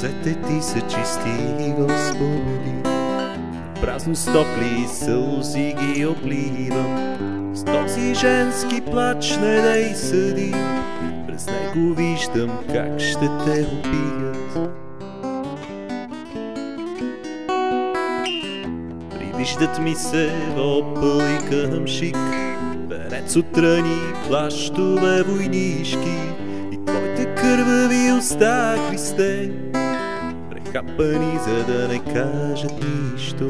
Сълзете ти са чисти, Господи. Празно стопли сълзи ги обливам. С този женски плач не дай съди. През него виждам как ще те убият. Привиждат ми се опъл и къмшик, Венец от рани, плащове войнишки И твоите кървави уста, Христе, Прехапани, за да не кажат нищо.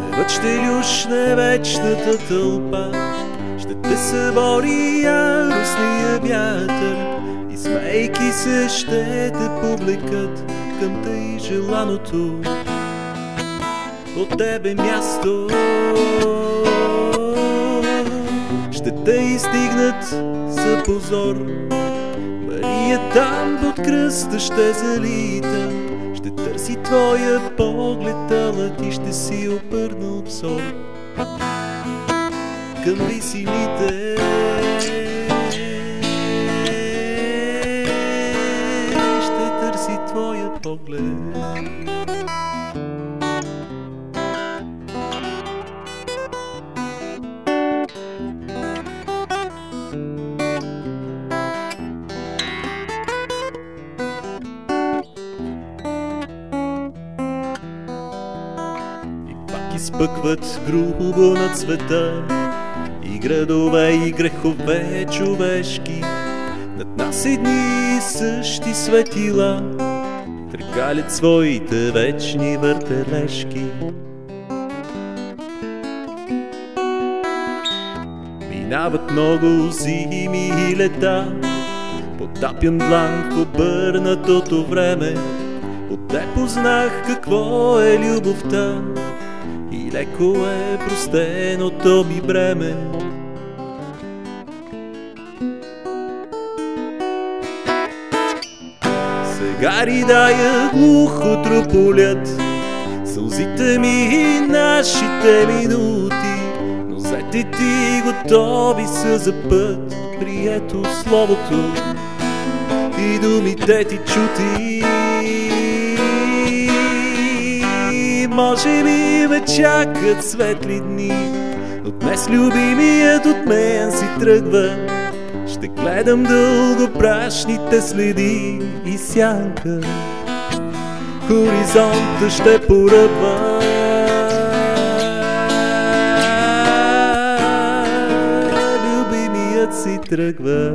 Невът ще люшне вечната тълпа, ще те събори яростния вятър и смейки се ще те повлекат към тъй желаното от тебе място. Те изстигнат за позор, Мария там под кръста ще залита, ще търси твоя поглед, ала ти ще си обърнал взор към висините. Ще търси твоя поглед. И пак изпъкват грубо над света. И градове и грехове човешки Над нас едни и същи светила Търкалят своите вечни въртележки. Минават много зими и лета Потапям длан в обърнатото време. От познах какво е любовта леко е простеното ми бреме. Сега ридая глухо труполят Сълзите ми и нашите минути Но зете ти готови са за път Прието словото. И думите ти чути Може би ме чакат светли дни. Но днес любимият от мен си тръгва. Ще гледам дълго прашните следи и сянка. Хоризонта ще поръпва. Любимият си тръгва